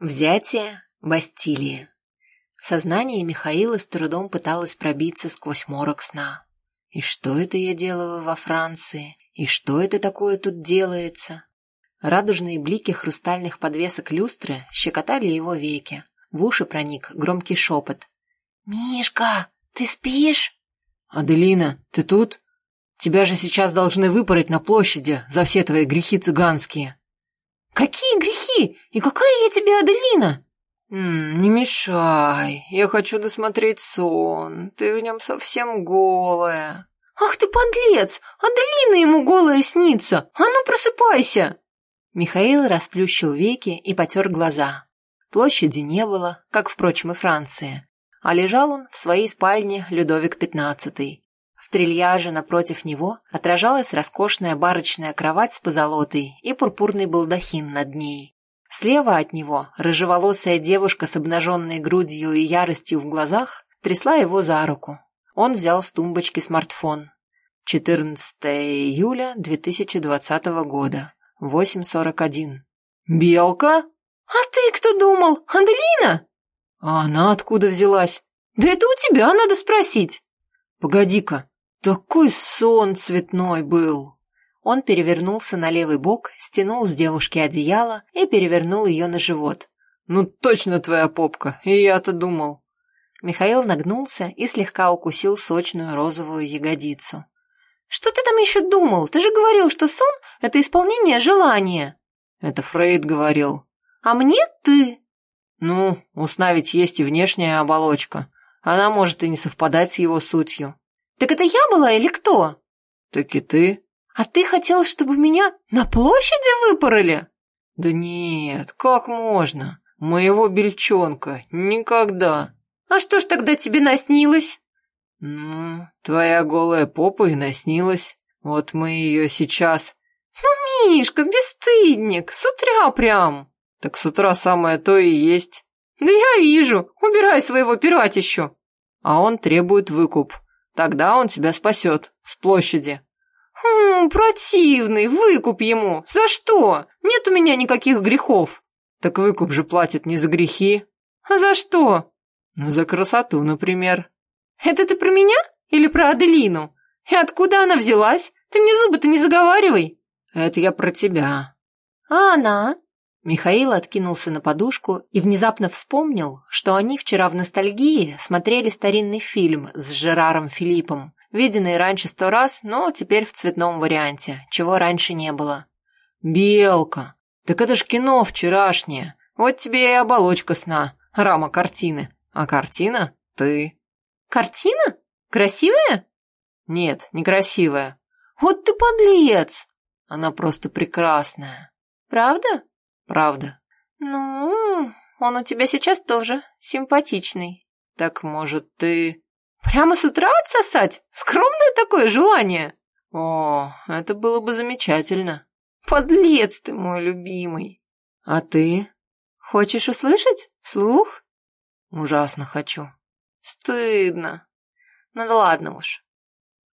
Взятие Бастилии. Сознание Михаила с трудом пыталось пробиться сквозь морок сна. И что это я делаю во Франции? И что это такое тут делается? Радужные блики хрустальных подвесок люстры щекотали его веки. В уши проник громкий шепот. «Мишка, ты спишь?» «Аделина, ты тут? Тебя же сейчас должны выпороть на площади за все твои грехи цыганские». «Какие грехи? И какая я тебе Аделина?» «Не мешай, я хочу досмотреть сон, ты в нем совсем голая». «Ах ты подлец! Аделина ему голая снится! А ну просыпайся!» Михаил расплющил веки и потер глаза. Площади не было, как, впрочем, и Франции, а лежал он в своей спальне Людовик XV. В трильяже напротив него отражалась роскошная барочная кровать с позолотой и пурпурный балдахин над ней. Слева от него рыжеволосая девушка с обнаженной грудью и яростью в глазах трясла его за руку. Он взял с тумбочки смартфон. 14 июля 2020 года, 8.41. «Белка?» «А ты кто думал? Аделина?» «А она откуда взялась?» «Да это у тебя надо спросить». «Погоди-ка, такой сон цветной был!» Он перевернулся на левый бок, стянул с девушки одеяло и перевернул ее на живот. «Ну точно твоя попка, и я-то думал». Михаил нагнулся и слегка укусил сочную розовую ягодицу. «Что ты там еще думал? Ты же говорил, что сон — это исполнение желания». «Это Фрейд говорил». «А мне ты». «Ну, у сна ведь есть и внешняя оболочка. Она может и не совпадать с его сутью. «Так это я была или кто?» «Так и ты». «А ты хотел, чтобы меня на площади выпороли?» «Да нет, как можно? Моего бельчонка никогда». «А что ж тогда тебе наснилось?» «Ну, твоя голая попа и наснилась. Вот мы ее сейчас...» «Ну, Мишка, бесстыдник, с утра прям!» «Так с утра самое то и есть». «Да я вижу, убирай своего пиратищу!» «А он требует выкуп. Тогда он тебя спасет с площади. «Хм, противный, выкуп ему. За что? Нет у меня никаких грехов». «Так выкуп же платит не за грехи». «А за что?» «За красоту, например». «Это ты про меня или про Аделину? И откуда она взялась? Ты мне зубы-то не заговаривай». «Это я про тебя». «А она?» Михаил откинулся на подушку и внезапно вспомнил, что они вчера в ностальгии смотрели старинный фильм с Жераром Филиппом, виденный раньше сто раз, но теперь в цветном варианте, чего раньше не было. «Белка! Так это ж кино вчерашнее! Вот тебе и оболочка сна, рама картины, а картина — ты». «Картина? Красивая?» «Нет, некрасивая». «Вот ты подлец!» «Она просто прекрасная». «Правда?» Правда. Ну, он у тебя сейчас тоже симпатичный. Так, может, ты... Прямо с утра отсосать? Скромное такое желание. О, это было бы замечательно. Подлец ты мой любимый. А ты? Хочешь услышать? Слух? Ужасно хочу. Стыдно. Ну да ладно уж.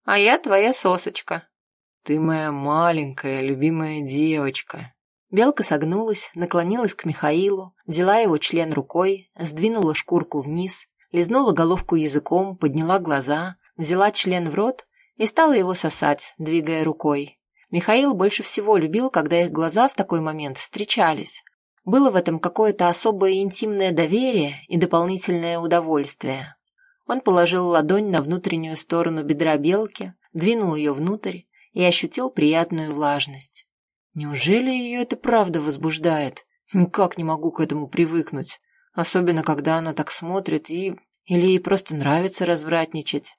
А я твоя сосочка. Ты моя маленькая любимая девочка. Белка согнулась, наклонилась к Михаилу, взяла его член рукой, сдвинула шкурку вниз, лизнула головку языком, подняла глаза, взяла член в рот и стала его сосать, двигая рукой. Михаил больше всего любил, когда их глаза в такой момент встречались. Было в этом какое-то особое интимное доверие и дополнительное удовольствие. Он положил ладонь на внутреннюю сторону бедра белки, двинул ее внутрь и ощутил приятную влажность. Неужели ее это правда возбуждает? Никак не могу к этому привыкнуть. Особенно, когда она так смотрит и... Или ей просто нравится развратничать.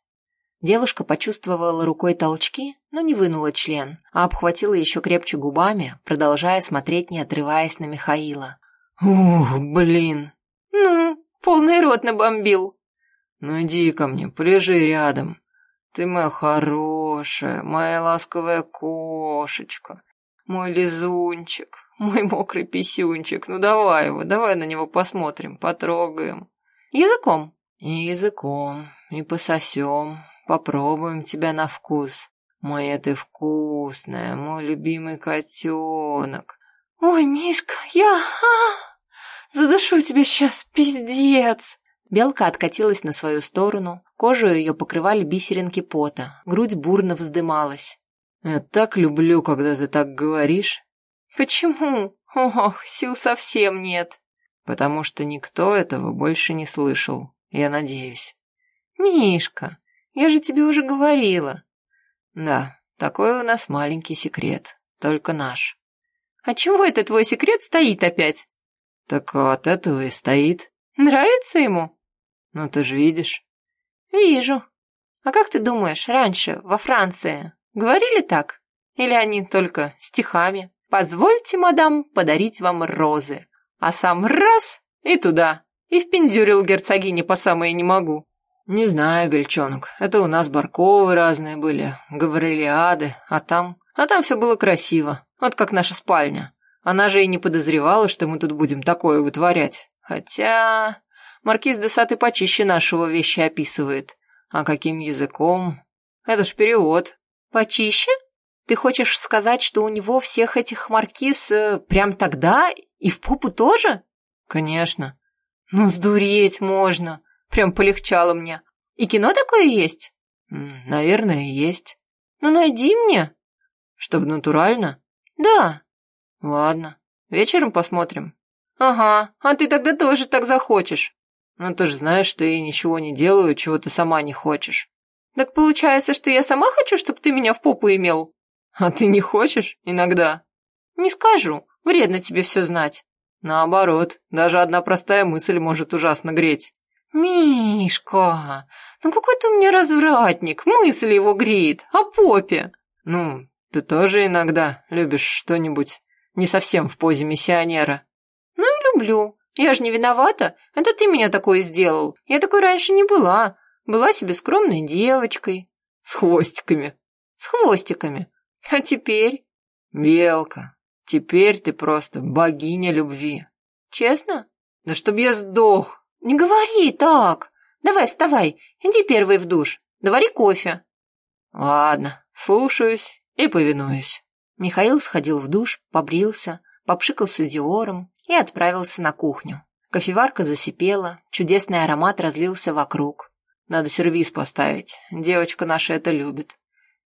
Девушка почувствовала рукой толчки, но не вынула член, а обхватила еще крепче губами, продолжая смотреть, не отрываясь на Михаила. «Ух, блин!» «Ну, полный рот набомбил!» «Ну иди ко мне, полежи рядом. Ты моя хорошая, моя ласковая кошечка. Мой лизунчик, мой мокрый писюнчик, ну давай его, давай на него посмотрим, потрогаем. Языком? И языком, и пососем, попробуем тебя на вкус. Моя ты вкусная, мой любимый котенок. Ой, Мишка, я... А, Задушу тебя сейчас, пиздец!» Белка откатилась на свою сторону, кожу ее покрывали бисеринки пота, грудь бурно вздымалась. «Я так люблю, когда ты так говоришь». «Почему? Ох, сил совсем нет». «Потому что никто этого больше не слышал, я надеюсь». «Мишка, я же тебе уже говорила». «Да, такой у нас маленький секрет, только наш». «А чего это твой секрет стоит опять?» «Так от этого и стоит». «Нравится ему?» «Ну, ты же видишь». «Вижу. А как ты думаешь, раньше, во Франции, говорили так? Или они только стихами? Позвольте, мадам, подарить вам розы. А сам раз и туда, и впендюрил герцогине по самое не могу». «Не знаю, Бельчонок, это у нас Барковы разные были, Гаврилиады, а там... А там все было красиво, вот как наша спальня. Она же и не подозревала, что мы тут будем такое вытворять. Хотя... Маркиз де Сад и почище нашего вещи описывает. А каким языком? Это ж перевод. Почище? Ты хочешь сказать, что у него всех этих маркиз э, прям тогда и в попу тоже? Конечно. Ну, сдуреть можно. Прям полегчало мне. И кино такое есть? Наверное, есть. Ну, найди мне. Чтобы натурально? Да. Ладно, вечером посмотрим. Ага, а ты тогда тоже так захочешь. Ну ты же знаешь, что я ничего не делаю, чего ты сама не хочешь. Так получается, что я сама хочу, чтобы ты меня в попу имел? А ты не хочешь? Иногда. Не скажу, вредно тебе все знать. Наоборот, даже одна простая мысль может ужасно греть. Мишка, ну какой ты у меня развратник, мысль его греет, о попе. Ну, ты тоже иногда любишь что-нибудь не совсем в позе миссионера. Ну люблю. Я же не виновата. Это ты меня такой сделал. Я такой раньше не была. Была себе скромной девочкой. С хвостиками. С хвостиками. А теперь? Белка, теперь ты просто богиня любви. Честно? Да чтоб я сдох. Не говори так. Давай, вставай. Иди первый в душ. Довари кофе. Ладно, слушаюсь и повинуюсь. Михаил сходил в душ, побрился, попшикался диором и отправился на кухню. Кофеварка засипела, чудесный аромат разлился вокруг. Надо сервиз поставить, девочка наша это любит.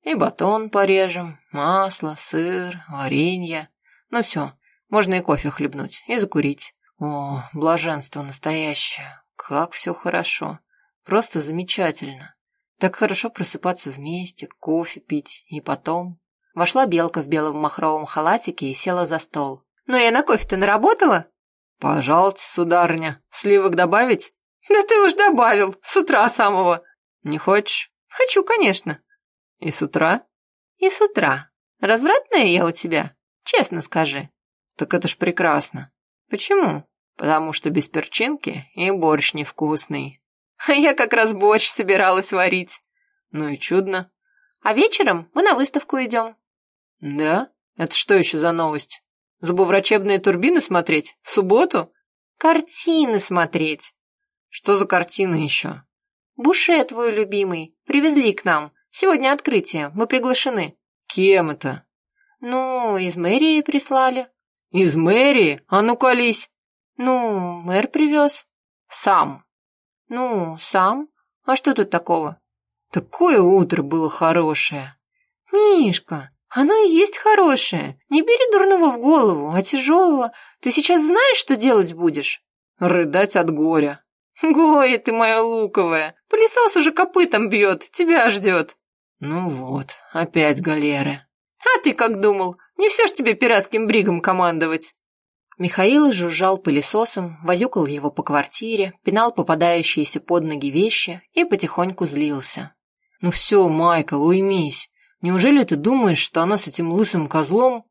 И батон порежем, масло, сыр, варенье. Ну все, можно и кофе хлебнуть, и закурить. О, блаженство настоящее, как все хорошо, просто замечательно. Так хорошо просыпаться вместе, кофе пить, и потом... Вошла белка в белом махровом халатике и села за стол. «Ну я на кофе-то наработала?» «Пожалуйста, сударыня. Сливок добавить?» «Да ты уж добавил, с утра самого». «Не хочешь?» «Хочу, конечно». «И с утра?» «И с утра. Развратная я у тебя? Честно скажи». «Так это ж прекрасно». «Почему?» «Потому что без перчинки и борщ невкусный». «А я как раз борщ собиралась варить». «Ну и чудно». «А вечером мы на выставку идем». «Да? Это что еще за новость? Зубоврачебные турбины смотреть? В субботу?» «Картины смотреть». «Что за картины еще?» «Буше твой любимый. Привезли к нам. Сегодня открытие. Мы приглашены». «Кем это?» «Ну, из мэрии прислали». «Из мэрии? А ну колись!» «Ну, мэр привез». «Сам». «Ну, сам. А что тут такого?» «Такое утро было хорошее». «Мишка, оно и есть хорошее. Не бери дурного в голову, а тяжелого. Ты сейчас знаешь, что делать будешь?» «Рыдать от горя». «Горе ты моя луковая! Пылесос уже копытом бьет, тебя ждет!» «Ну вот, опять галеры!» «А ты как думал? Не все ж тебе пиратским бригом командовать!» Михаил жужжал пылесосом, возюкал его по квартире, пинал попадающиеся под ноги вещи и потихоньку злился. «Ну все, Майкл, уймись. Неужели ты думаешь, что она с этим лысым козлом?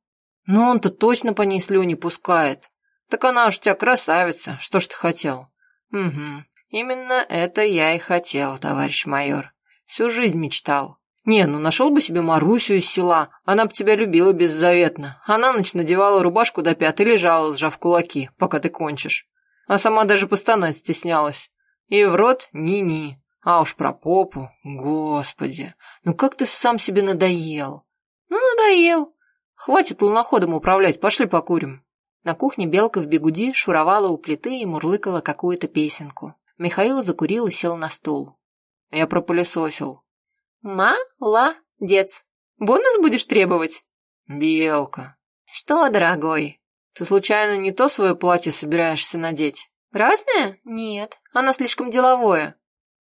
Но он-то точно по ней слюни пускает. Так она уж тебя красавица, что ж ты хотел? Угу, именно это я и хотел, товарищ майор. Всю жизнь мечтал. Не, ну нашел бы себе Марусю из села, она бы тебя любила беззаветно. Она ночь надевала рубашку до пят и лежала, сжав кулаки, пока ты кончишь. А сама даже постонать стеснялась. И в рот ни-ни. А уж про попу, господи, ну как ты сам себе надоел. Ну, надоел. Хватит луноходом управлять, пошли покурим. На кухне белка в бегуди шуровала у плиты и мурлыкала какую-то песенку. Михаил закурил и сел на стул. Я пропылесосил. Молодец. Бонус будешь требовать? Белка. Что, дорогой? Ты случайно не то свое платье собираешься надеть? Разное? Нет, оно слишком деловое.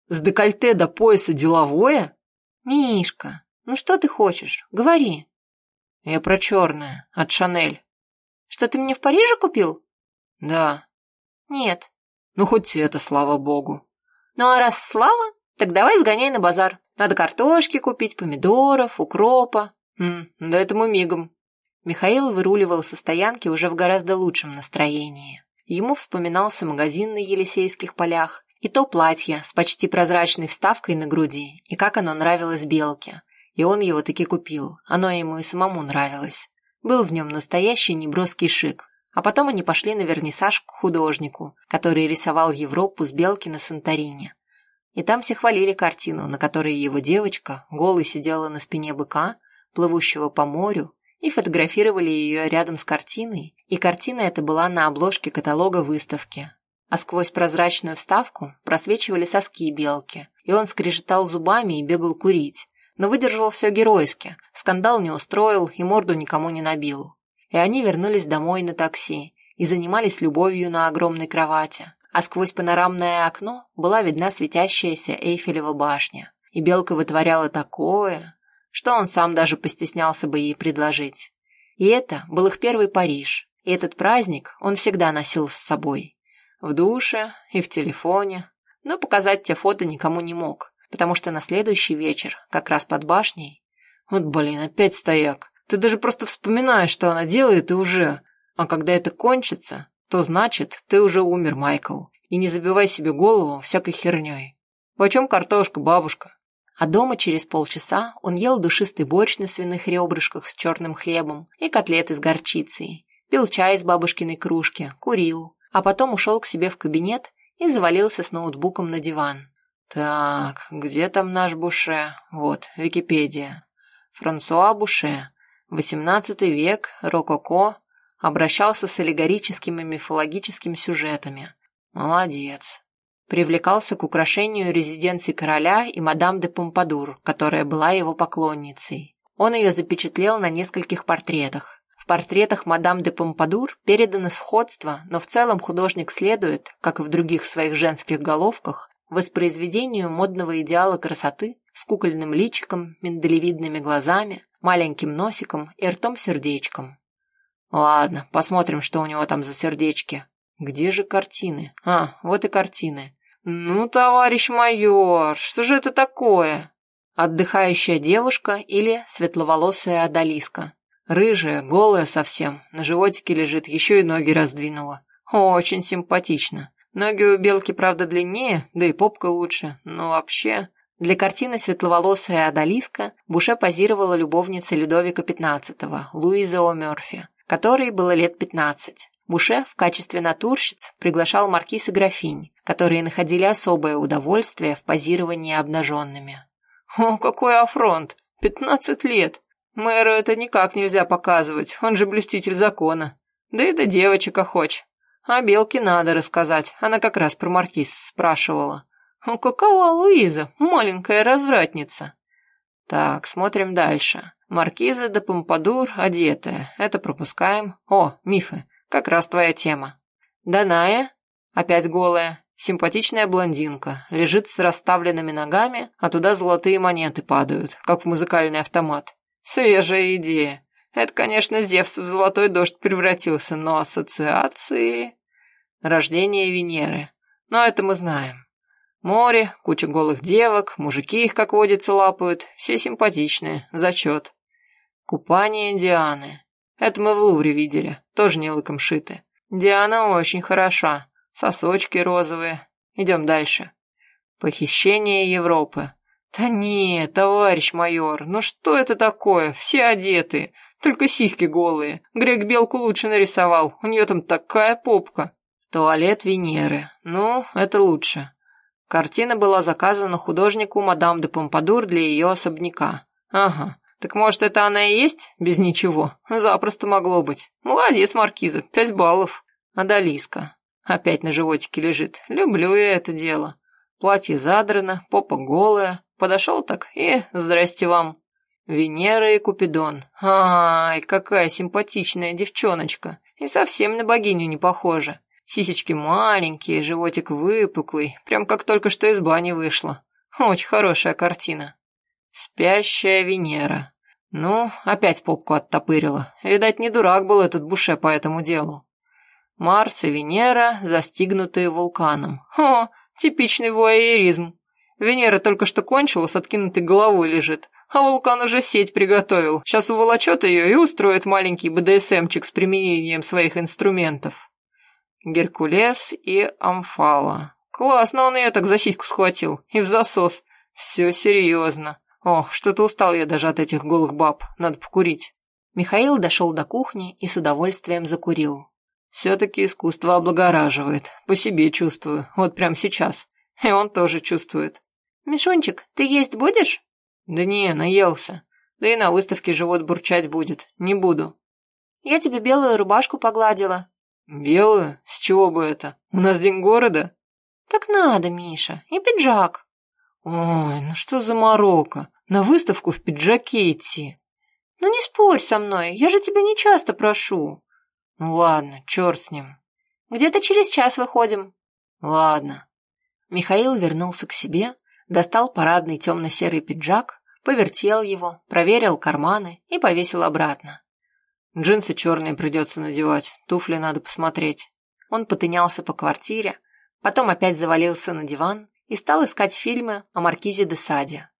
С декольте до пояса деловое? Мишка, ну что ты хочешь? Говори. Я про черное, от Шанель. Что ты мне в Париже купил? Да. Нет. Ну, хоть это, слава богу. Ну, а раз слава, так давай сгоняй на базар. Надо картошки купить, помидоров, укропа. М, да этому мигом. Михаил выруливал со стоянки уже в гораздо лучшем настроении. Ему вспоминался магазин на Елисейских полях и то платье с почти прозрачной вставкой на груди, и как оно нравилось Белке. И он его таки купил, оно ему и самому нравилось. Был в нем настоящий неброский шик. А потом они пошли на вернисаж к художнику, который рисовал Европу с белки на Санторине. И там все хвалили картину, на которой его девочка голой сидела на спине быка, плывущего по морю, и фотографировали ее рядом с картиной, и картина эта была на обложке каталога выставки. А сквозь прозрачную вставку просвечивали соски белки, и он скрежетал зубами и бегал курить, но выдержал все геройски, скандал не устроил и морду никому не набил. И они вернулись домой на такси и занимались любовью на огромной кровати, а сквозь панорамное окно была видна светящаяся Эйфелева башня. И Белка вытворяла такое, что он сам даже постеснялся бы ей предложить. И это был их первый Париж, и этот праздник он всегда носил с собой. В душе и в телефоне, но показать те фото никому не мог, потому что на следующий вечер, как раз под башней... Вот, блин, опять стояк. Ты даже просто вспоминаешь, что она делает, и уже... А когда это кончится, то значит, ты уже умер, Майкл. И не забивай себе голову всякой херней. Почем картошка, бабушка? А дома через полчаса он ел душистый борщ на свиных ребрышках с черным хлебом и котлеты с горчицей, пил чай из бабушкиной кружки, курил, а потом ушел к себе в кабинет и завалился с ноутбуком на диван. Так, где там наш Буше? Вот, Википедия. Франсуа Буше, XVIII век, рококо, обращался с аллегорическими мифологическими сюжетами. Молодец. Привлекался к украшению резиденции короля и мадам де Помпадур, которая была его поклонницей. Он ее запечатлел на нескольких портретах. В портретах мадам де Помпадур передано сходство, но в целом художник следует, как и в других своих женских головках, воспроизведению модного идеала красоты с кукольным личиком, миндалевидными глазами, маленьким носиком и ртом-сердечком. Ладно, посмотрим, что у него там за сердечки. Где же картины? А, вот и картины. Ну, товарищ майор, что же это такое? Отдыхающая девушка или светловолосая одолиска. Рыжая, голая совсем, на животике лежит, еще и ноги раздвинула. Очень симпатично. Ноги у белки, правда, длиннее, да и попка лучше, но вообще... Для картины «Светловолосая Адалиска» Буше позировала любовница Людовика XV, Луиза О'Мёрфи, которой было лет 15. Буше в качестве натурщиц приглашал маркиз и графинь, которые находили особое удовольствие в позировании обнаженными. «О, какой афронт! Пятнадцать лет! Мэру это никак нельзя показывать, он же блюститель закона. Да и до девочек охоч. А Белке надо рассказать, она как раз про маркиз спрашивала. «Ну какова Луиза, маленькая развратница?» Так, смотрим дальше. Маркиза де Помпадур одетая. Это пропускаем. О, мифы. Как раз твоя тема. Даная, опять голая, симпатичная блондинка, лежит с расставленными ногами, а туда золотые монеты падают, как в музыкальный автомат. Свежая идея. Это, конечно, Зевс в золотой дождь превратился, но ассоциации... Рождение Венеры. Но это мы знаем. Море, куча голых девок, мужики их, как водится, лапают, все симпатичные, зачет. Купание Дианы. Это мы в Лувре видели, тоже не лыком шиты. Диана очень хороша, сосочки розовые. Идем дальше. Похищение Европы. Да нет, товарищ майор, ну что это такое? Все одеты, только сиськи голые. Грек белку лучше нарисовал, у нее там такая попка. Туалет Венеры. Ну, это лучше. Картина была заказана художнику мадам де Помпадур для ее особняка. Ага, Так может, это она и есть? Без ничего. Запросто могло быть. Молодец, Маркиза, пять баллов. Адалиска. Опять на животике лежит. Люблю я это дело. Платье задрано, попа голая. Подошел так и здрасте вам. Венера и Купидон. Ай, какая симпатичная девчоночка. И совсем на богиню не похожа. Сисечки маленькие, животик выпуклый, прям как только что из бани вышла. Очень хорошая картина. Спящая Венера. Ну, опять попку оттопырила. Видать, не дурак был этот Буше по этому делу. Марс и Венера, застигнутые вулканом. О, типичный вуайеризм. Венера только что кончила, с откинутой головой лежит, а вулкан уже сеть приготовил. Сейчас уволочет ее и устроит маленький БДСМчик с применением своих инструментов. Геркулес и Амфала. Классно он ее так за сиську схватил. И в засос. Все серьезно. Ох, что-то устал я даже от этих голых баб. Надо покурить. Михаил дошел до кухни и с удовольствием закурил. Все-таки искусство облагораживает. По себе чувствую. Вот прямо сейчас. И он тоже чувствует. «Мишунчик, ты есть будешь?» «Да не, наелся. Да и на выставке живот бурчать будет. Не буду». «Я тебе белую рубашку погладила. «Белую? С чего бы это? У нас день города?» «Так надо, Миша, и пиджак». «Ой, ну что за морока? На выставку в пиджаке идти». «Ну не спорь со мной, я же тебя не часто прошу». «Ну ладно, черт с ним». «Где-то через час выходим». «Ладно». Михаил вернулся к себе, достал парадный темно-серый пиджак, повертел его, проверил карманы и повесил обратно. Джинсы черные придется надевать, туфли надо посмотреть. Он потынялся по квартире, потом опять завалился на диван и стал искать фильмы о Маркизе де Саде.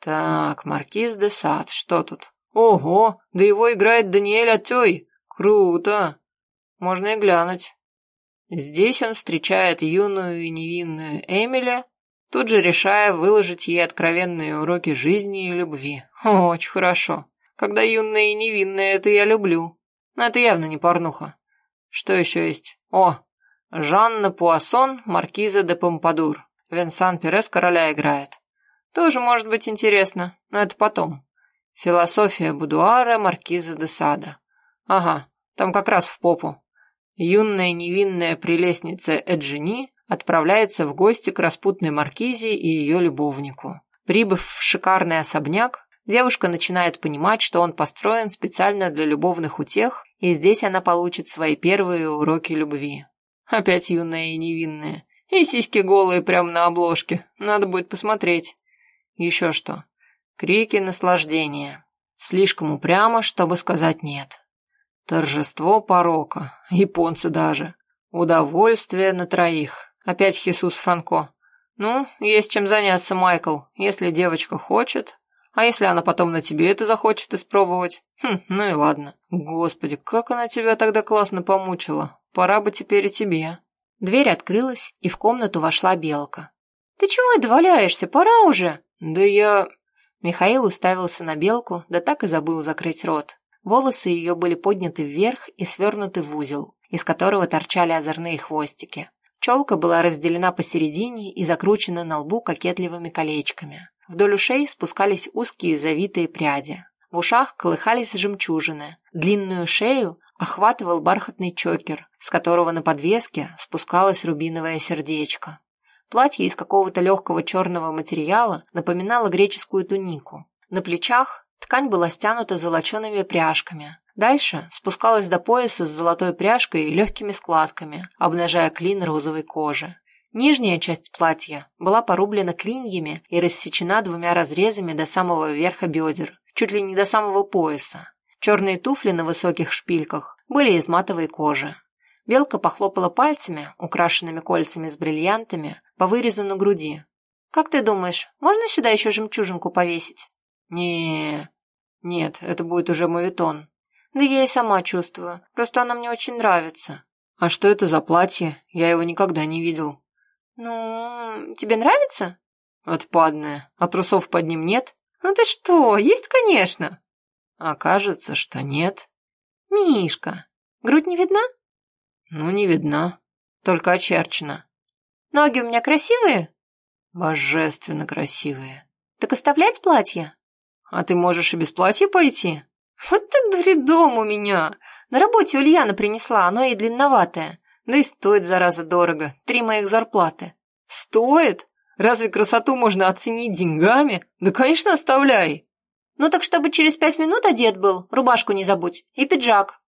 Так, Маркиз де Сад, что тут? Ого, да его играет Даниэль Атёй. Круто. Можно и глянуть. Здесь он встречает юную и невинную Эмили, тут же решая выложить ей откровенные уроки жизни и любви. Очень хорошо. Когда юная и невинная, это я люблю. Но это явно не порнуха. Что еще есть? О, Жанна Пуассон, маркиза де Помпадур. Венсан Перес короля играет. Тоже может быть интересно, но это потом. Философия будуара маркиза де Сада. Ага, там как раз в попу. Юная невинная прелестница Эджини отправляется в гости к распутной маркизе и ее любовнику. Прибыв в шикарный особняк, девушка начинает понимать, что он построен специально для любовных утех, и здесь она получит свои первые уроки любви. Опять юная и невинная. И сиськи голые прямо на обложке. Надо будет посмотреть. Еще что. Крики наслаждения. Слишком упрямо, чтобы сказать «нет». Торжество порока. Японцы даже. Удовольствие на троих. Опять Хисус Франко. Ну, есть чем заняться, Майкл. Если девочка хочет, а если она потом на тебе это захочет испробовать? Хм, ну и ладно. Господи, как она тебя тогда классно помучила. Пора бы теперь и тебе. Дверь открылась, и в комнату вошла Белка. «Ты чего это валяешься? Пора уже!» «Да я...» Михаил уставился на Белку, да так и забыл закрыть рот. Волосы ее были подняты вверх и свернуты в узел, из которого торчали озорные хвостики. Челка была разделена посередине и закручена на лбу кокетливыми колечками. Вдоль ушей спускались узкие завитые пряди. В ушах колыхались жемчужины. Длинную шею охватывал бархатный чокер, с которого на подвеске спускалось рубиновое сердечко. Платье из какого-то легкого черного материала напоминало греческую тунику. На плечах ткань была стянута золочеными пряжками. Дальше спускалась до пояса с золотой пряжкой и легкими складками, обнажая клин розовой кожи. Нижняя часть платья была порублена клиньями и рассечена двумя разрезами до самого верха бедер, чуть ли не до самого пояса. Черные туфли на высоких шпильках были из матовой кожи. Белка похлопала пальцами, украшенными кольцами с бриллиантами, по вырезу на груди. «Как ты думаешь, можно сюда еще жемчужинку повесить?» не Нет, это будет уже моветон». «Да я и сама чувствую, просто она мне очень нравится». «А что это за платье? Я его никогда не видел». «Ну, тебе нравится?» «Отпадное. А трусов под ним нет?» «Ну ты что, есть, конечно». «А кажется, что нет». «Мишка, грудь не видна?» «Ну, не видна. Только очерчена». «Ноги у меня красивые?» «Божественно красивые». «Так оставлять платье?» А ты можешь и без платья пойти? Вот так дом у меня. На работе Ульяна принесла, оно и длинноватое. Да и стоит, зараза, дорого. Три моих зарплаты. Стоит? Разве красоту можно оценить деньгами? Да, конечно, оставляй. Ну так чтобы через пять минут одет был, рубашку не забудь, и пиджак.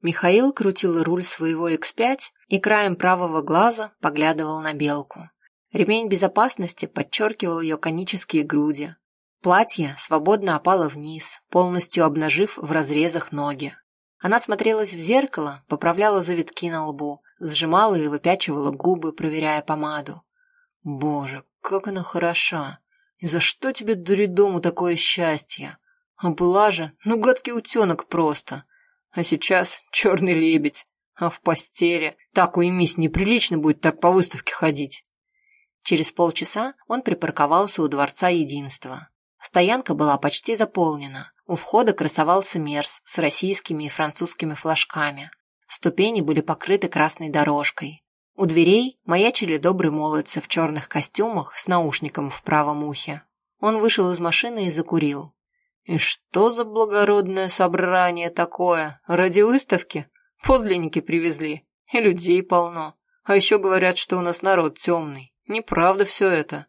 Михаил крутил руль своего X5 и краем правого глаза поглядывал на белку. Ремень безопасности подчеркивал ее конические груди. Платье свободно опало вниз, полностью обнажив в разрезах ноги. Она смотрелась в зеркало, поправляла завитки на лбу, сжимала и выпячивала губы, проверяя помаду. Боже, как она хороша! И за что тебе, дуридому, такое счастье? А была же, ну, гадкий утенок просто. А сейчас черный лебедь. А в постели, так уймись, неприлично будет так по выставке ходить. Через полчаса он припарковался у Дворца Единства. Стоянка была почти заполнена. У входа красовался мерз с российскими и французскими флажками. Ступени были покрыты красной дорожкой. У дверей маячили добрые молодцы в черных костюмах с наушником в правом ухе. Он вышел из машины и закурил. И что за благородное собрание такое? Ради выставки? Подлинники привезли. И людей полно. А еще говорят, что у нас народ темный. Неправда все это.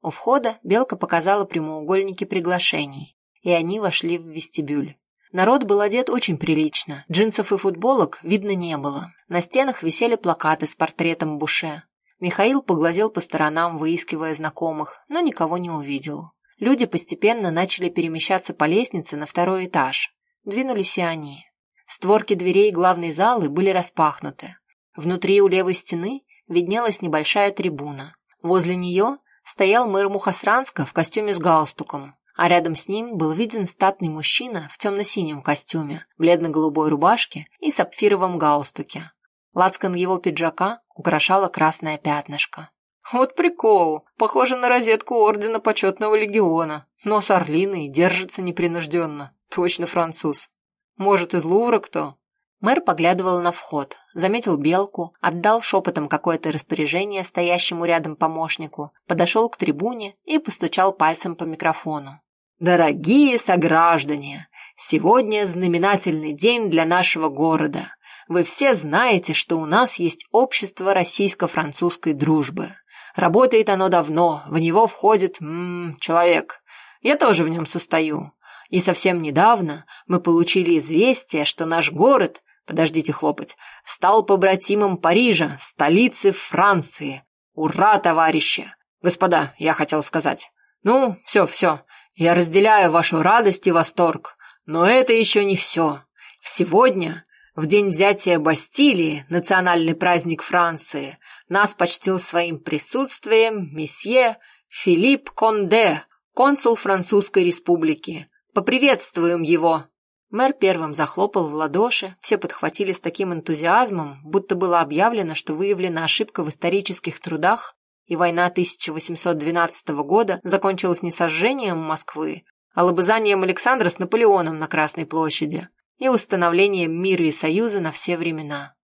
У входа Белка показала прямоугольники приглашений, и они вошли в вестибюль. Народ был одет очень прилично, джинсов и футболок видно не было. На стенах висели плакаты с портретом Буше. Михаил поглазел по сторонам, выискивая знакомых, но никого не увидел. Люди постепенно начали перемещаться по лестнице на второй этаж. Двинулись и они. Створки дверей главной залы были распахнуты. Внутри у левой стены виднелась небольшая трибуна. Возле нее стоял мэр Мухасранска в костюме с галстуком, а рядом с ним был виден статный мужчина в темно-синем костюме, бледно-голубой рубашке и сапфировом галстуке. Лацкан его пиджака украшало красное пятнышко. Вот прикол. Похоже на розетку Ордена Почетного Легиона. Нос орлиный, держится непринужденно. Точно француз. Может, из Лувра кто? Мэр поглядывал на вход, заметил белку, отдал шепотом какое-то распоряжение стоящему рядом помощнику, подошел к трибуне и постучал пальцем по микрофону. «Дорогие сограждане, сегодня знаменательный день для нашего города. Вы все знаете, что у нас есть общество российско-французской дружбы. Работает оно давно, в него входит м -м, человек. Я тоже в нем состою. И совсем недавно мы получили известие, что наш город, подождите хлопать, стал побратимом Парижа, столицы Франции. Ура, товарищи! Господа, я хотел сказать. Ну, все, все. Я разделяю вашу радость и восторг. Но это еще не все. Сегодня в день взятия Бастилии, национальный праздник Франции, нас почтил своим присутствием месье Филипп Конде, консул Французской республики. Поприветствуем его!» Мэр первым захлопал в ладоши, все подхватили с таким энтузиазмом, будто было объявлено, что выявлена ошибка в исторических трудах, и война 1812 года закончилась не сожжением Москвы, а лобызанием Александра с Наполеоном на Красной площади и установлением мира и союза на все времена.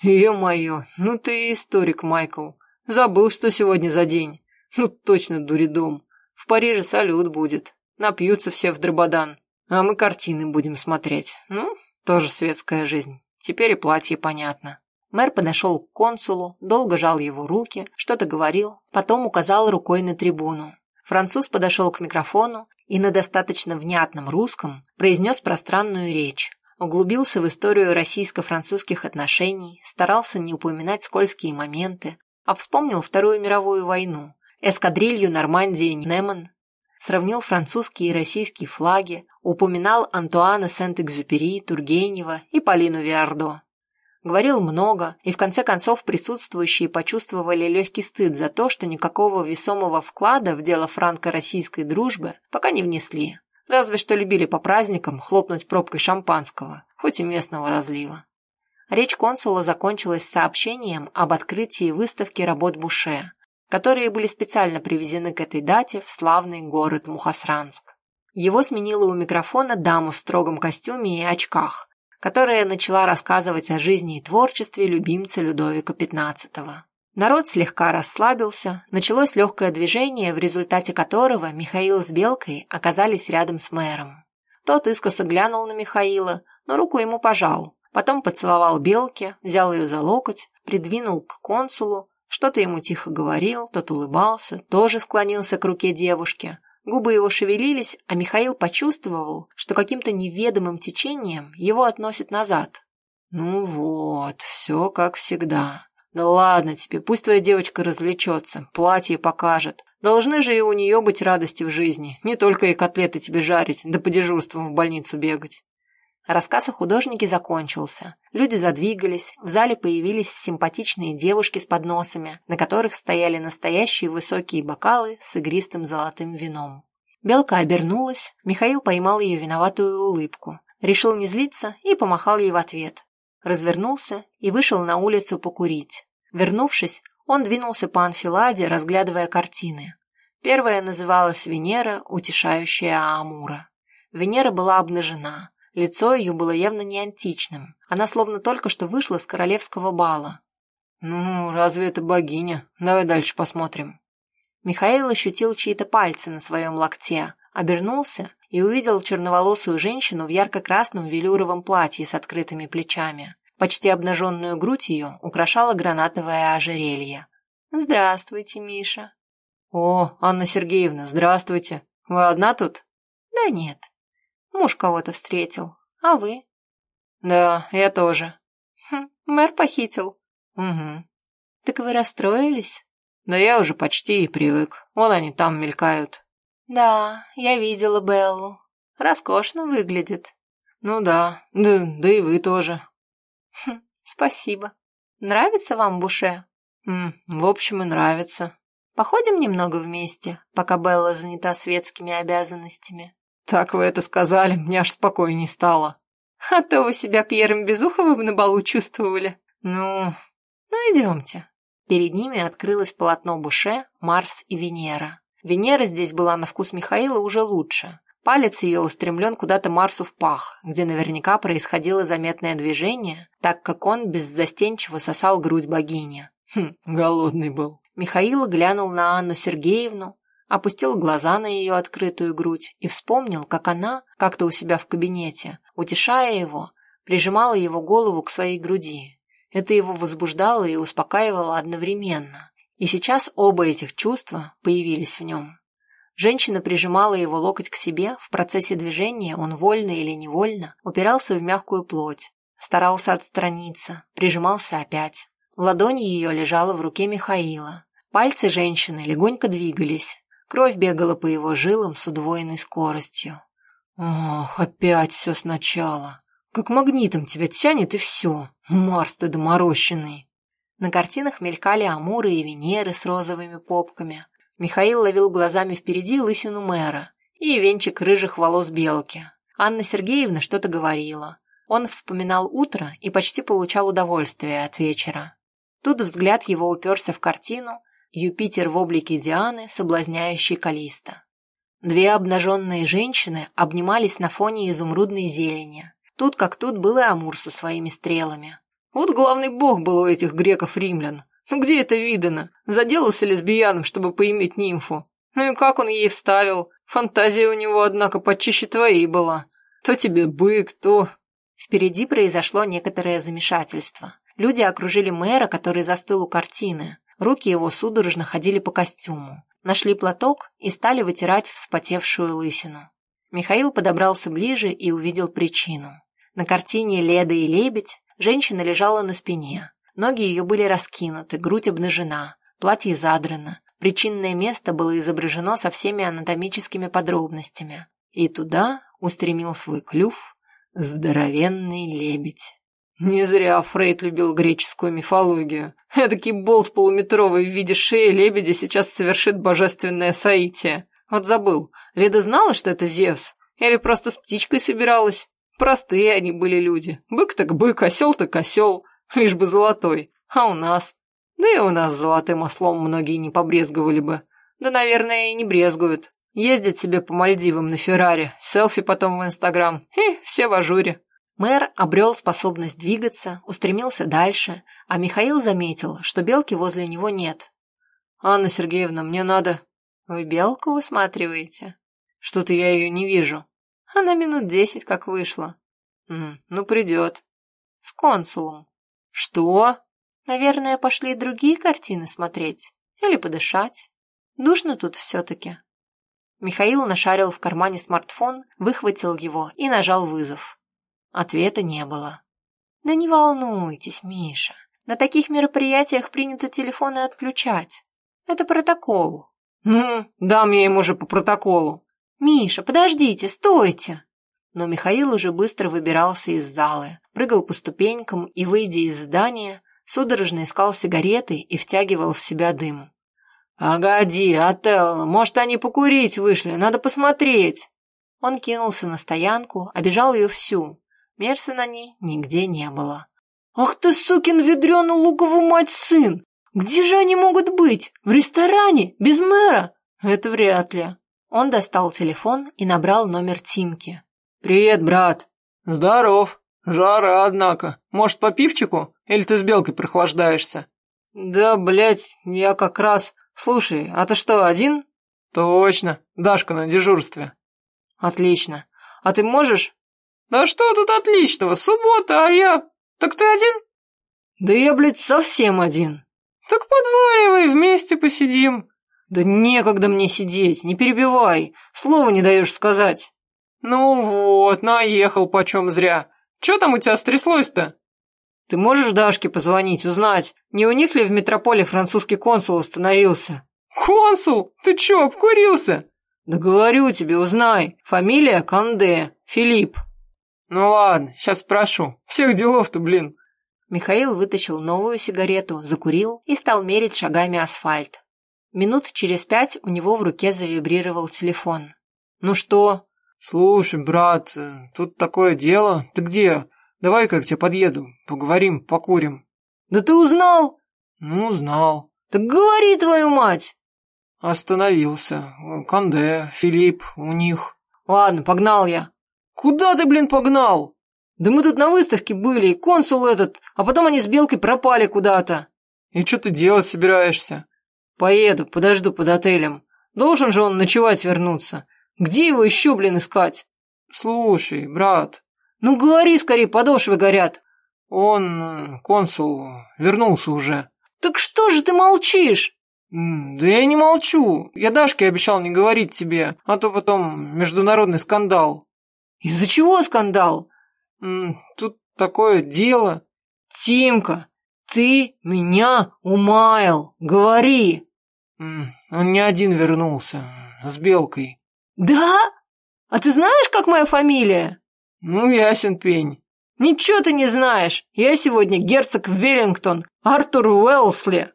«Е-мое, ну ты историк, Майкл. Забыл, что сегодня за день. Ну точно, дуридом. В Париже салют будет. Напьются все в дрободан. А мы картины будем смотреть. Ну, тоже светская жизнь. Теперь и платье понятно». Мэр подошел к консулу, долго жал его руки, что-то говорил, потом указал рукой на трибуну. Француз подошел к микрофону и на достаточно внятном русском произнес пространную речь. Углубился в историю российско-французских отношений, старался не упоминать скользкие моменты, а вспомнил Вторую мировую войну, эскадрилью Нормандии Неман, сравнил французские и российские флаги, упоминал Антуана Сент-Экзюпери, Тургенева и Полину Виардо. Говорил много, и в конце концов присутствующие почувствовали легкий стыд за то, что никакого весомого вклада в дело франко-российской дружбы пока не внесли. Разве что любили по праздникам хлопнуть пробкой шампанского, хоть и местного разлива. Речь консула закончилась сообщением об открытии выставки работ Буше, которые были специально привезены к этой дате в славный город Мухасранск. Его сменила у микрофона дама в строгом костюме и очках, которая начала рассказывать о жизни и творчестве любимца Людовика XV. Народ слегка расслабился, началось легкое движение, в результате которого Михаил с Белкой оказались рядом с мэром. Тот искоса глянул на Михаила, но руку ему пожал, потом поцеловал Белке, взял ее за локоть, придвинул к консулу, что-то ему тихо говорил, тот улыбался, тоже склонился к руке девушки. Губы его шевелились, а Михаил почувствовал, что каким-то неведомым течением его относит назад. «Ну вот, все как всегда», «Да ладно тебе, пусть твоя девочка развлечется, платье покажет. Должны же и у нее быть радости в жизни, не только и котлеты тебе жарить, да по дежурствам в больницу бегать». Рассказ о художнике закончился. Люди задвигались, в зале появились симпатичные девушки с подносами, на которых стояли настоящие высокие бокалы с игристым золотым вином. Белка обернулась, Михаил поймал ее виноватую улыбку, решил не злиться и помахал ей в ответ развернулся и вышел на улицу покурить. Вернувшись, он двинулся по анфиладе, разглядывая картины. Первая называлась «Венера, утешающая Амура». Венера была обнажена, лицо ее было явно не античным, она словно только что вышла с королевского бала. «Ну, разве это богиня? Давай дальше посмотрим». Михаил ощутил чьи-то пальцы на своем локте, обернулся и увидел черноволосую женщину в ярко-красном велюровом платье с открытыми плечами. Почти обнаженную грудь ее украшало гранатовое ожерелье. «Здравствуйте, Миша». «О, Анна Сергеевна, здравствуйте. Вы одна тут?» «Да нет. Муж кого-то встретил. А вы?» «Да, я тоже». Хм, мэр похитил. «Угу». «Так вы расстроились?» «Да я уже почти и привык. Вон они там мелькают». «Да, я видела Беллу. Роскошно выглядит». «Ну да, да, да и вы тоже». Хм, спасибо. Нравится вам Буше?» М, «В общем, и нравится». «Походим немного вместе, пока Белла занята светскими обязанностями». «Так вы это сказали, мне аж спокойней стало». «А то вы себя Пьером Безуховым на балу чувствовали». «Ну...» «Ну, идемте». Перед ними открылось полотно Буше, Марс и Венера. Венера здесь была на вкус Михаила уже лучше. Палец ее устремлен куда-то Марсу в пах, где наверняка происходило заметное движение, так как он беззастенчиво сосал грудь богини. Хм, голодный был. Михаил глянул на Анну Сергеевну, опустил глаза на ее открытую грудь и вспомнил, как она, как-то у себя в кабинете, утешая его, прижимала его голову к своей груди. Это его возбуждало и успокаивало одновременно. И сейчас оба этих чувства появились в нем. Женщина прижимала его локоть к себе, в процессе движения он вольно или невольно упирался в мягкую плоть, старался отстраниться, прижимался опять. Ладонь ее лежала в руке Михаила. Пальцы женщины легонько двигались, кровь бегала по его жилам с удвоенной скоростью. «Ох, опять все сначала. Как магнитом тебя тянет и все. Марс ты доморощенный!» На картинах мелькали амуры и венеры с розовыми попками. Михаил ловил глазами впереди лысину мэра и венчик рыжих волос белки. Анна Сергеевна что-то говорила. Он вспоминал утро и почти получал удовольствие от вечера. Тут взгляд его уперся в картину «Юпитер в облике Дианы, соблазняющий Калиста». Две обнаженные женщины обнимались на фоне изумрудной зелени. Тут как тут был и Амур со своими стрелами. Вот главный бог был у этих греков-римлян. Ну где это видано? Заделался лесбияном, чтобы поиметь нимфу. Ну и как он ей вставил? Фантазия у него, однако, почище твоей была. То тебе бык, то... Впереди произошло некоторое замешательство. Люди окружили мэра, который застыл у картины. Руки его судорожно ходили по костюму. Нашли платок и стали вытирать вспотевшую лысину. Михаил подобрался ближе и увидел причину. На картине «Леда и лебедь» Женщина лежала на спине. Ноги ее были раскинуты, грудь обнажена, платье задрано. Причинное место было изображено со всеми анатомическими подробностями. И туда устремил свой клюв здоровенный лебедь. Не зря Фрейд любил греческую мифологию. Эдакий болт полуметровый в виде шеи лебедя сейчас совершит божественное соитие. Вот забыл, Леда знала, что это Зевс? Или просто с птичкой собиралась? Простые они были люди. Бык так бык, осел так осел, лишь бы золотой. А у нас? Да и у нас золотым ослом многие не побрезговали бы. Да, наверное, и не брезгуют. Ездят себе по Мальдивам на Феррари, селфи потом в Инстаграм, и все в ажуре. Мэр обрел способность двигаться, устремился дальше, а Михаил заметил, что белки возле него нет. «Анна Сергеевна, мне надо...» «Вы белку высматриваете?» «Что-то я ее не вижу». «Она минут десять как вышла». М «Ну, придет». «С консулом». «Что?» «Наверное, пошли другие картины смотреть. Или подышать. Душно тут все-таки». Михаил нашарил в кармане смартфон, выхватил его и нажал вызов. Ответа не было. «Да не волнуйтесь, Миша. На таких мероприятиях принято телефоны отключать. Это протокол». «Ну, дам я ему же по протоколу». «Миша, подождите, стойте!» Но Михаил уже быстро выбирался из залы, прыгал по ступенькам и, выйдя из здания, судорожно искал сигареты и втягивал в себя дым. «Погоди, Отелло, может, они покурить вышли, надо посмотреть!» Он кинулся на стоянку, обежал ее всю, Мерса на ней нигде не было. «Ах ты, сукин ведреный луковый мать-сын! Где же они могут быть? В ресторане? Без мэра?» «Это вряд ли». Он достал телефон и набрал номер Тимки. «Привет, брат». «Здоров. Жара, однако. Может, по пивчику? Или ты с белкой прохлаждаешься?» «Да, блядь, я как раз... Слушай, а ты что, один?» «Точно. Дашка на дежурстве». «Отлично. А ты можешь «Да что тут отличного? Суббота, а я... Так ты один?» «Да я, блядь, совсем один». «Так подваливай, вместе посидим». «Да некогда мне сидеть, не перебивай, слова не даешь сказать». «Ну вот, наехал почем зря. Че там у тебя стряслось-то?» «Ты можешь Дашке позвонить, узнать, не у них ли в метрополе французский консул остановился?» «Консул? Ты че, обкурился?» «Да говорю тебе, узнай. Фамилия Канде, Филипп». «Ну ладно, сейчас спрошу. Всех делов-то, блин». Михаил вытащил новую сигарету, закурил и стал мерить шагами асфальт. Минут через пять у него в руке завибрировал телефон. «Ну что?» «Слушай, брат, тут такое дело. Ты где? Давай-ка я к тебе подъеду. Поговорим, покурим». «Да ты узнал?» «Ну, узнал». «Так говори, твою мать!» «Остановился. Канде, Филипп, у них». «Ладно, погнал я». «Куда ты, блин, погнал?» «Да мы тут на выставке были, и консул этот, а потом они с Белкой пропали куда-то». «И что ты делать собираешься?» «Поеду, подожду под отелем. Должен же он ночевать вернуться. Где его еще, блин, искать?» «Слушай, брат...» «Ну говори скорее, подошвы горят». «Он, консул, вернулся уже». «Так что же ты молчишь?» «Да я не молчу. Я Дашке обещал не говорить тебе, а то потом международный скандал». Из-за чего скандал? М тут такое дело. Тимка, ты меня умаял. Говори. М он не один вернулся. С Белкой. Да? А ты знаешь, как моя фамилия? Ну, ясен пень. Ничего ты не знаешь. Я сегодня герцог Веллингтон, Артур Уэлсли.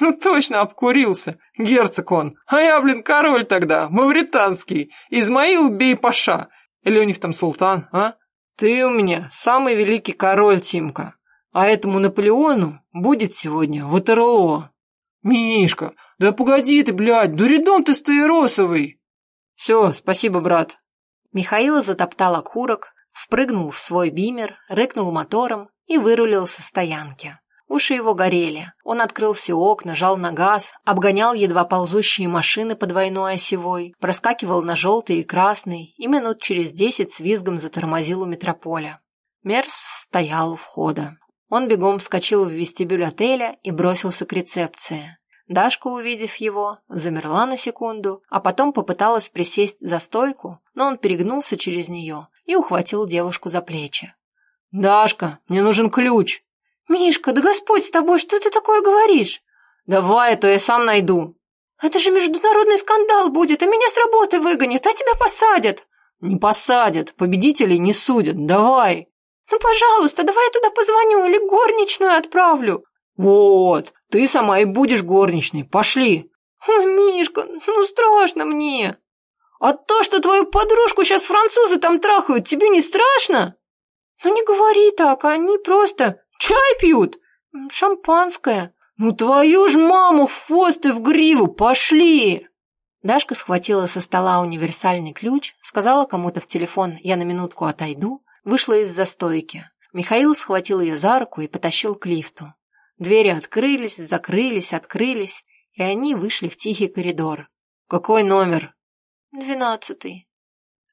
Ну, точно обкурился. Герцог он. А я, блин, король тогда, мавританский. Измаил Бей-Паша. Или у них там султан, а? Ты у меня самый великий король, Тимка. А этому Наполеону будет сегодня Ватерлоо. Мишка, да погоди ты, блядь, дуридон ты стаиросовый. Все, спасибо, брат. Михаил затоптал окурок, впрыгнул в свой бимер, рыкнул мотором и вырулил со стоянки. Уши его горели. Он открыл все окна, жал на газ, обгонял едва ползущие машины по двойной осевой, проскакивал на желтый и красный и минут через десять с визгом затормозил у метрополя. Мерс стоял у входа. Он бегом вскочил в вестибюль отеля и бросился к рецепции. Дашка, увидев его, замерла на секунду, а потом попыталась присесть за стойку, но он перегнулся через нее и ухватил девушку за плечи. «Дашка, мне нужен ключ!» «Мишка, да Господь с тобой, что ты такое говоришь?» «Давай, а то я сам найду». «Это же международный скандал будет, а меня с работы выгонят, а тебя посадят». «Не посадят, победителей не судят, давай». «Ну, пожалуйста, давай я туда позвоню или горничную отправлю». «Вот, ты сама и будешь горничной, пошли». «Ой, Мишка, ну страшно мне». «А то, что твою подружку сейчас французы там трахают, тебе не страшно?» «Ну не говори так, они просто Чай пьют? Шампанское. Ну твою ж маму в хвост и в гриву, пошли!» Дашка схватила со стола универсальный ключ, сказала кому-то в телефон «я на минутку отойду», вышла из застойки. Михаил схватил ее за руку и потащил к лифту. Двери открылись, закрылись, открылись, и они вышли в тихий коридор. «Какой номер?» «Двенадцатый».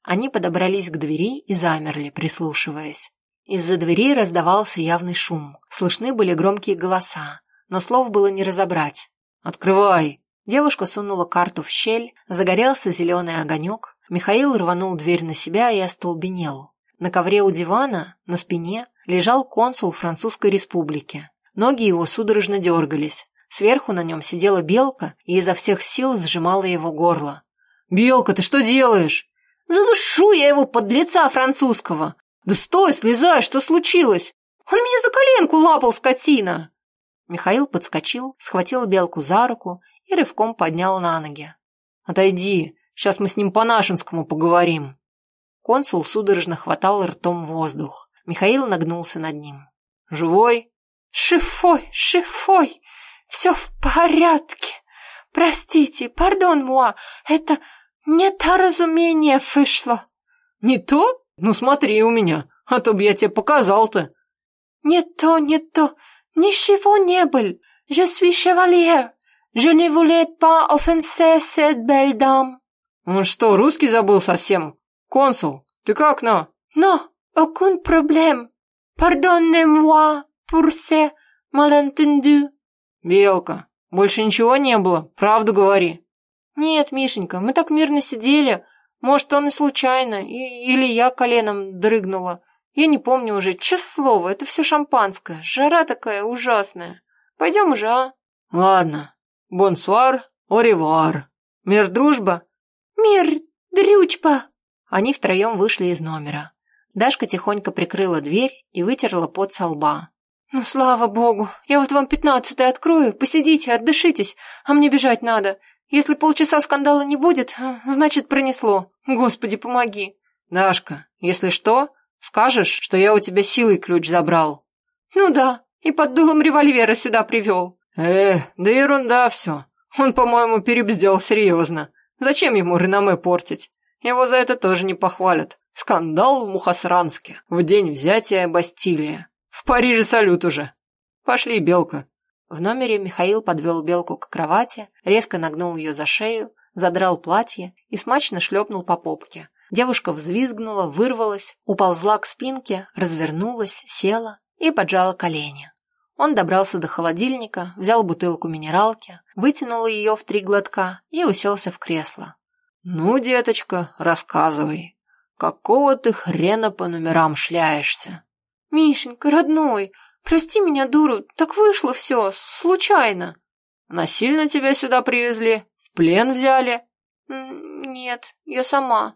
Они подобрались к двери и замерли, прислушиваясь. Из-за двери раздавался явный шум. Слышны были громкие голоса, но слов было не разобрать. «Открывай!» Девушка сунула карту в щель, загорелся зеленый огонек. Михаил рванул дверь на себя и остолбенел. На ковре у дивана, на спине, лежал консул Французской республики. Ноги его судорожно дергались. Сверху на нем сидела белка и изо всех сил сжимала его горло. «Белка, ты что делаешь?» «Задушу я его под лица французского!» «Да стой, слезай, что случилось?» «Он меня за коленку лапал, скотина!» Михаил подскочил, схватил белку за руку и рывком поднял на ноги. «Отойди, сейчас мы с ним по-нашенскому поговорим». Консул судорожно хватал ртом воздух. Михаил нагнулся над ним. «Живой?» «Шифой, шифой! Все в порядке! Простите, пардон, муа, это не то разумение вышло!» «Не то? Ну смотри у меня, а то б я тебе показал-то!» «Не то, не то, ничего не был! Je suis chevalier! Je ne voulais pas offenser cette belle dame!» «Он что, русский забыл совсем? Консул, ты как, на?» «Но, aucun problème! Pardonnez-moi pour ce malentendu!» «Белка, больше ничего не было, правду говори!» «Нет, Мишенька, мы так мирно сидели. Может, он и случайно, и, или я коленом дрыгнула. Я не помню уже, честное слово, это все шампанское. Жара такая ужасная. Пойдем уже, а?» «Ладно. Бонсуар, оревуар. Мир, дружба?» «Мир, дрючба!» Они втроем вышли из номера. Дашка тихонько прикрыла дверь и вытерла пот со лба. «Ну, слава богу! Я вот вам пятнадцатый открою, посидите, отдышитесь, а мне бежать надо. Если полчаса скандала не будет, значит, пронесло. Господи, помоги!» «Дашка, если что, скажешь, что я у тебя силой ключ забрал». «Ну да, и под дулом револьвера сюда привел». «Э, да ерунда все. Он, по-моему, перебздел серьезно. Зачем ему реноме портить? Его за это тоже не похвалят. Скандал в Мухасранске, в день взятия Бастилии. В Париже салют уже. Пошли, Белка. В номере Михаил подвел Белку к кровати, резко нагнул ее за шею, задрал платье и смачно шлепнул по попке. Девушка взвизгнула, вырвалась, уползла к спинке, развернулась, села и поджала колени. Он добрался до холодильника, взял бутылку минералки, вытянул ее в три глотка и уселся в кресло. «Ну, деточка, рассказывай, какого ты хрена по номерам шляешься?» «Мишенька, родной, прости меня, дуру, так вышло все, случайно». «Насильно тебя сюда привезли? В плен взяли?» «Нет, я сама».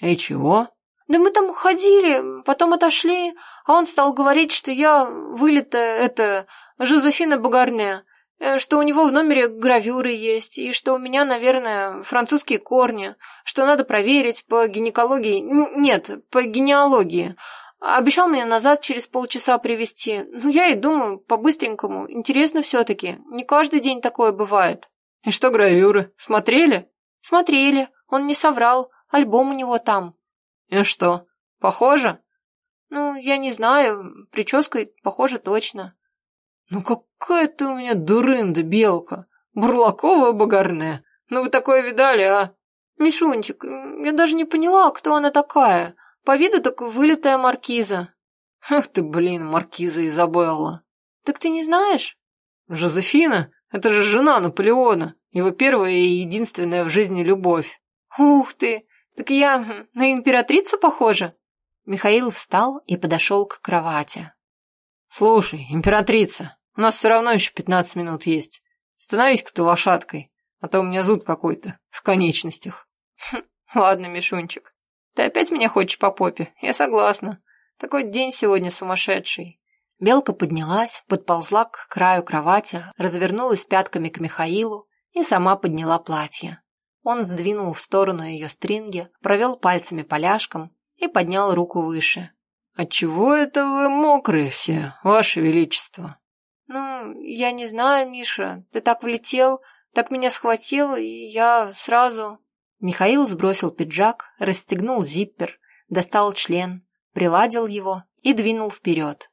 «И чего?» «Да мы там ходили, потом отошли, а он стал говорить, что я вылитая, это, Жозефина Бугарне, э, что у него в номере гравюры есть, и что у меня, наверное, французские корни, что надо проверить по гинекологии, нет, по генеалогии, Обещал меня назад через полчаса привезти. Ну, я и думаю, по-быстренькому. Интересно все-таки. Не каждый день такое бывает. И что гравюры? Смотрели? Смотрели. Он не соврал. Альбом у него там. И что, похоже? Ну, я не знаю. Прической похоже точно. Ну, какая ты у меня дурында, белка. Бурлакова Багарне. Ну, вы такое видали, а? Мишунчик, я даже не поняла, кто она такая. По виду так вылитая маркиза. Ах ты, блин, маркиза Изабелла. Так ты не знаешь? Жозефина? Это же жена Наполеона. Его первая и единственная в жизни любовь. Ух ты, так я на императрицу похожа? Михаил встал и подошел к кровати. Слушай, императрица, у нас все равно еще пятнадцать минут есть. Становись-ка ты лошадкой, а то у меня зуд какой-то в конечностях. Хм, ладно, Мишунчик, ты опять меня хочешь по попе? Я согласна. Такой день сегодня сумасшедший. Белка поднялась, подползла к краю кровати, развернулась пятками к Михаилу и сама подняла платье. Он сдвинул в сторону ее стринги, провел пальцами по ляжкам и поднял руку выше. «Отчего это вы мокрые все, ваше величество?» «Ну, я не знаю, Миша. Ты так влетел, так меня схватил, и я сразу...» Михаил сбросил пиджак, расстегнул зиппер, достал член, приладил его и двинул вперед.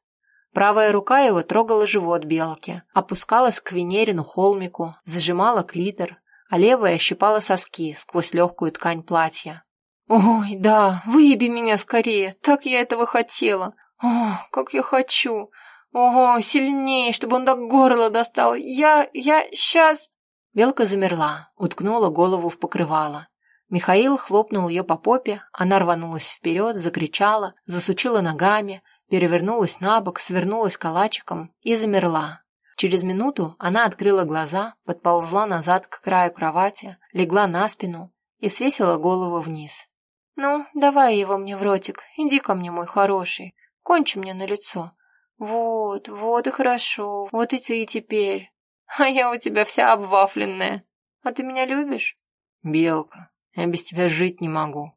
Правая рука его трогала живот белки, опускалась к Венерину холмику, зажимала клитор, а левая щипала соски сквозь легкую ткань платья. «Ой, да, выеби меня скорее, так я этого хотела. О, как я хочу! Ого, сильнее, чтобы он до горла достал. Я, я, сейчас...» Белка замерла, уткнула голову в покрывало. Михаил хлопнул ее по попе, она рванулась вперед, закричала, засучила ногами, перевернулась на бок, свернулась калачиком и замерла. Через минуту она открыла глаза, подползла назад к краю кровати, легла на спину и свесила голову вниз. «Ну, давай его мне в ротик, иди ко мне, мой хороший, кончи мне на лицо. Вот, вот и хорошо, вот и ты теперь. А я у тебя вся обвафленная. А ты меня любишь?» «Белка, я без тебя жить не могу».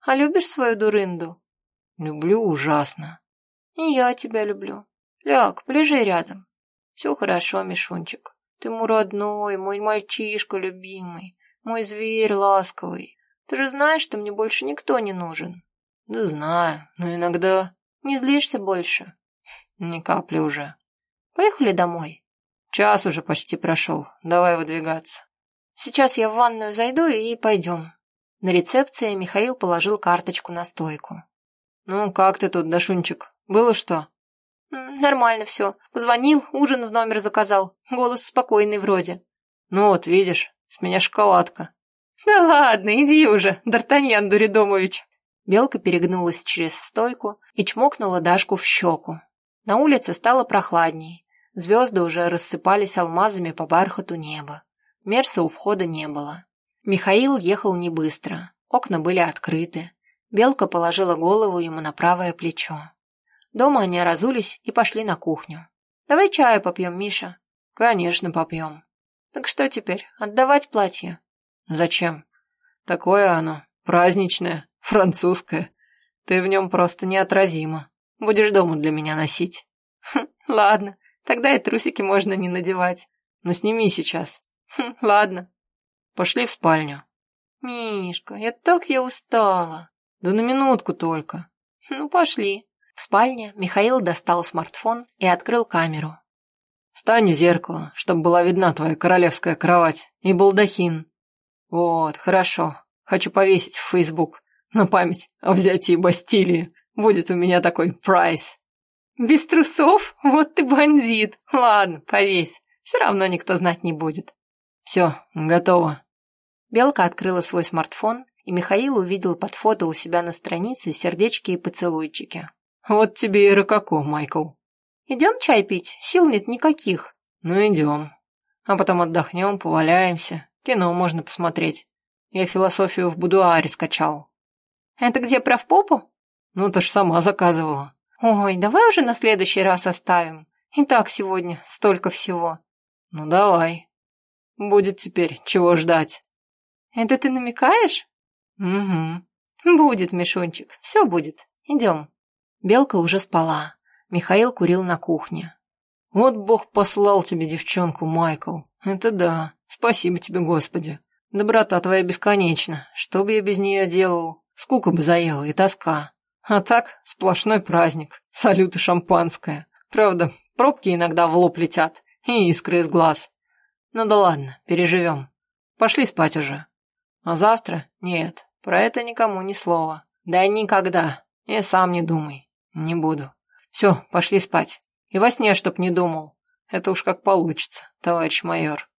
«А любишь свою дурынду?» «Люблю ужасно». «И я тебя люблю. Ляг, полежи рядом. Все хорошо, Мишунчик. Ты мой родной, мой мальчишка любимый, мой зверь ласковый. Ты же знаешь, что мне больше никто не нужен. Да знаю, но иногда... Не злишься больше? Ни капли уже. Поехали домой. Час уже почти прошел. Давай выдвигаться. Сейчас я в ванную зайду и пойдем. На рецепции Михаил положил карточку на стойку. Ну, как ты тут, Дашунчик? Было что? Нормально все. Позвонил, ужин в номер заказал. Голос спокойный вроде. Ну вот, видишь, с меня шоколадка. Да ладно, иди уже, Д'Артаньян Дуридомович. Белка перегнулась через стойку и чмокнула Дашку в щеку. На улице стало прохладней. Звезды уже рассыпались алмазами по бархату неба. Мерса у входа не было. Михаил ехал не быстро. Окна были открыты. Белка положила голову ему на правое плечо. Дома они разулись и пошли на кухню. «Давай чаю попьем, Миша». «Конечно, попьем». «Так что теперь, отдавать платье?» «Зачем? Такое оно, праздничное, французское. Ты в нем просто неотразима. Будешь дома для меня носить». Хм, «Ладно, тогда и трусики можно не надевать». «Ну сними сейчас». Хм, «Ладно». «Пошли в спальню». «Мишка, я так я устала». «Да на минутку только». «Ну, пошли». В спальне Михаил достал смартфон и открыл камеру. «Стань у зеркала, чтобы была видна твоя королевская кровать и балдахин». «Вот, хорошо. Хочу повесить в Фейсбук на память о взятии Бастилии. Будет у меня такой прайс». «Без трусов? Вот ты бандит. Ладно, повесь. Все равно никто знать не будет». «Все, готово». Белка открыла свой смартфон, и Михаил увидел под фото у себя на странице сердечки и поцелуйчики. Вот тебе и рококо, Майкл. Идем чай пить? Сил нет никаких. Ну, идем. А потом отдохнем, поваляемся. Кино можно посмотреть. Я философию в будуаре скачал. Это где, про в попу? Ну, ты ж сама заказывала. Ой, давай уже на следующий раз оставим. И так сегодня столько всего. Ну, давай. Будет теперь чего ждать. Это ты намекаешь? Угу. Будет, Мишунчик, все будет. Идем. Белка уже спала. Михаил курил на кухне. «Вот Бог послал тебе девчонку, Майкл. Это да. Спасибо тебе, Господи. Доброта твоя бесконечна. Что бы я без нее делал? Скука бы заела и тоска. А так, сплошной праздник. Салют шампанское. Правда, пробки иногда в лоб летят. И искры из глаз. Ну да ладно, переживем. Пошли спать уже. А завтра? Нет, про это никому ни слова. Да никогда. И сам не думай. «Не буду. Все, пошли спать. И во сне чтоб не думал. Это уж как получится, товарищ майор».